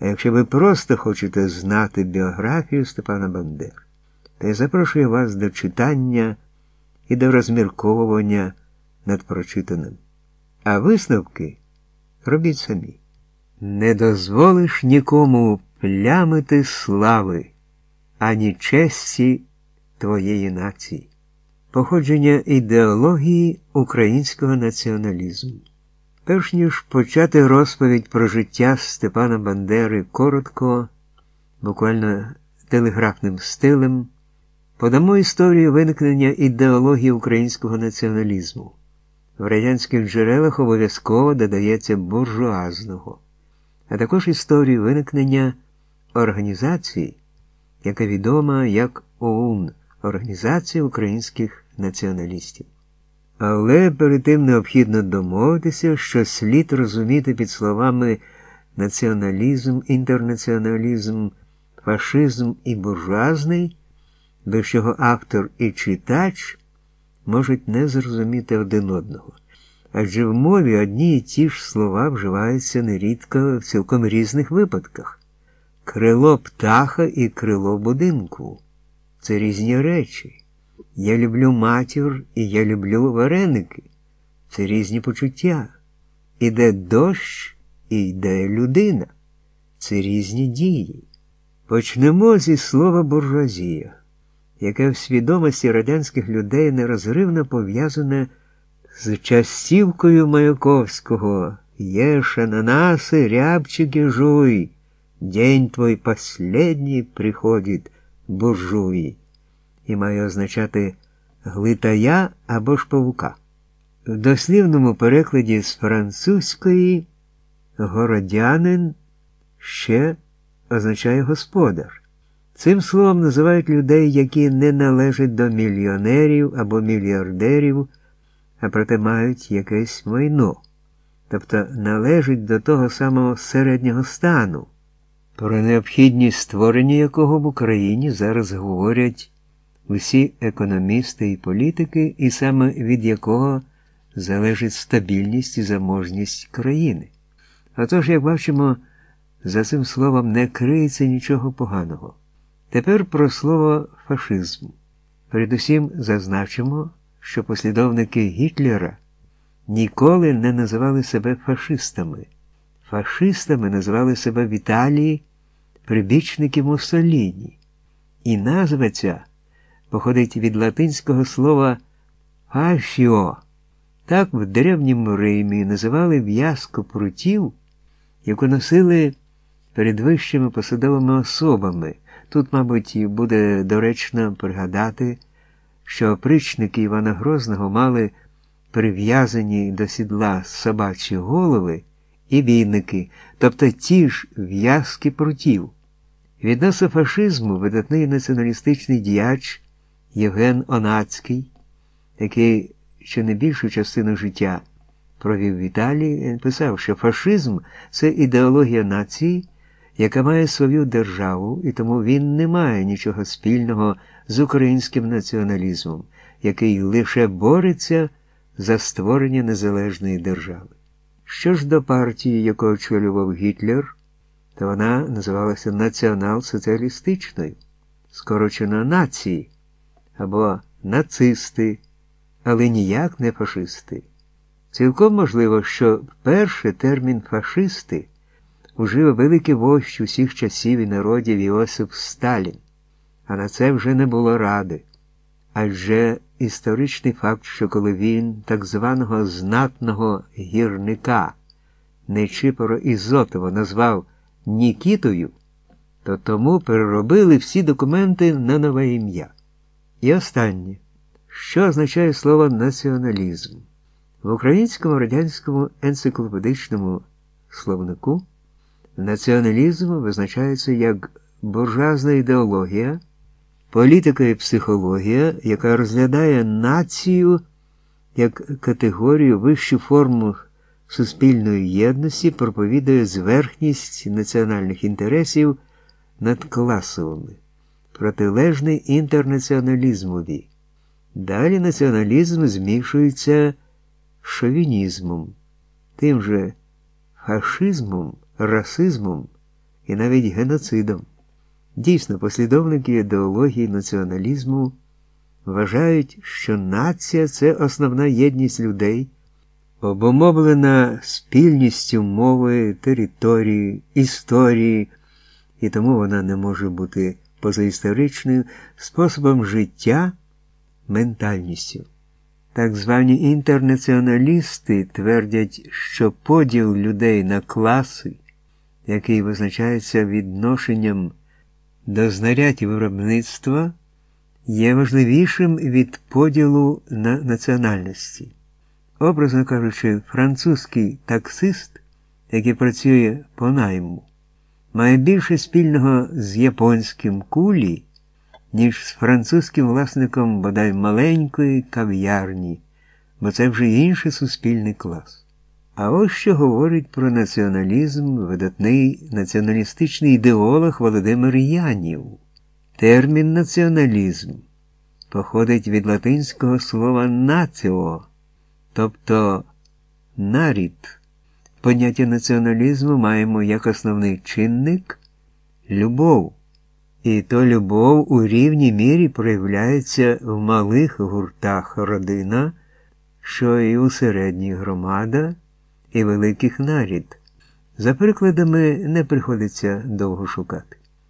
А якщо ви просто хочете знати біографію Степана Бандери, то я запрошую вас до читання і до розмірковування над прочитаним. А висновки робіть самі. Не дозволиш нікому плямити слави, ані честі твоєї нації, походження ідеології українського націоналізму. Перш ніж почати розповідь про життя Степана Бандери коротко, буквально телеграфним стилем, подамо історію виникнення ідеології українського націоналізму. В радянських джерелах обов'язково додається буржуазного, а також історію виникнення організації, яка відома як ОУН Організація українських націоналістів. Але перед тим необхідно домовитися, що слід розуміти під словами націоналізм, інтернаціоналізм, фашизм і буржуазний, без чого автор і читач можуть не зрозуміти один одного. Адже в мові одні і ті ж слова вживаються нерідко в цілком різних випадках. Крило птаха і крило будинку це різні речі. Я люблю матір і я люблю вареники. Це різні почуття. Іде дощ і йде людина. Це різні дії. Почнемо зі слова буржуазія, яке в свідомості радянських людей нерозривно пов'язане з частівкою Маяковського Єш ананаси, рябчики жуй, день твой последний приходить, буржуї і має означати глитая або ж павука. В дослівному перекладі з французької городянин ще означає господар. Цим словом називають людей, які не належать до мільйонерів або мільярдерів, а проте мають якесь майно, тобто належать до того самого середнього стану, про необхідність створення якого в Україні зараз говорять усі економісти і політики, і саме від якого залежить стабільність і заможність країни. Отож, як бачимо, за цим словом не криється нічого поганого. Тепер про слово фашизм. Передусім зазначимо, що послідовники Гітлера ніколи не називали себе фашистами. Фашистами називали себе в Італії прибічники Муссоліні. І назва ця походить від латинського слова фашіо. Так в древньому Римі називали в'язку прутів, яку носили перед вищими посадовими особами. Тут, мабуть, буде доречно пригадати, що опричники Івана Грозного мали прив'язані до сідла собачі голови і війники, тобто ті ж в'язки прутів. Відносно фашизму видатний націоналістичний діяч. Євген Онацький, який ще не більшу частину життя провів в Італії, писав, що фашизм це ідеологія нації, яка має свою державу, і тому він не має нічого спільного з українським націоналізмом, який лише бореться за створення незалежної держави. Що ж до партії, яку очолював Гітлер, то вона називалася націонал-соціалістичною, скорочено нації або нацисти, але ніяк не фашисти. Цілком можливо, що перший термін фашисти ужив великий вождь усіх часів і народів Іосиф Сталін, а на це вже не було ради. Адже історичний факт, що коли він, так званого знатного гірника Нечипоро Ізотова назвав Нікітою, то тому переробили всі документи на нове ім'я. І останнє, що означає слово націоналізм? В українському радянському енциклопедичному словнику націоналізм визначається як буржуазна ідеологія, політика і психологія, яка розглядає націю як категорію вищу форму суспільної єдності, проповідує зверхність національних інтересів над класовими протилежний інтернаціоналізмові. Далі націоналізм змішується шовінізмом, тим же фашизмом, расизмом і навіть геноцидом. Дійсно, послідовники ідеології націоналізму вважають, що нація це основна єдність людей, обумовлена спільністю мови, території, історії, і тому вона не може бути позаісторичною способом життя, ментальністю. Так звані інтернаціоналісти твердять, що поділ людей на класи, який визначається відношенням до знарядь виробництва, є важливішим від поділу на національності. Образно кажучи, французький таксист, який працює по найму, має більше спільного з японським кулі, ніж з французьким власником бодай маленької кав'ярні, бо це вже інший суспільний клас. А ось що говорить про націоналізм видатний націоналістичний ідеолог Володимир Янів. Термін націоналізм походить від латинського слова націо, тобто нарід. Поняття націоналізму маємо як основний чинник любов. І то любов у рівній мірі проявляється в малих гуртах родина, що і у середній громада, і великих нарід. За прикладами не приходиться довго шукати.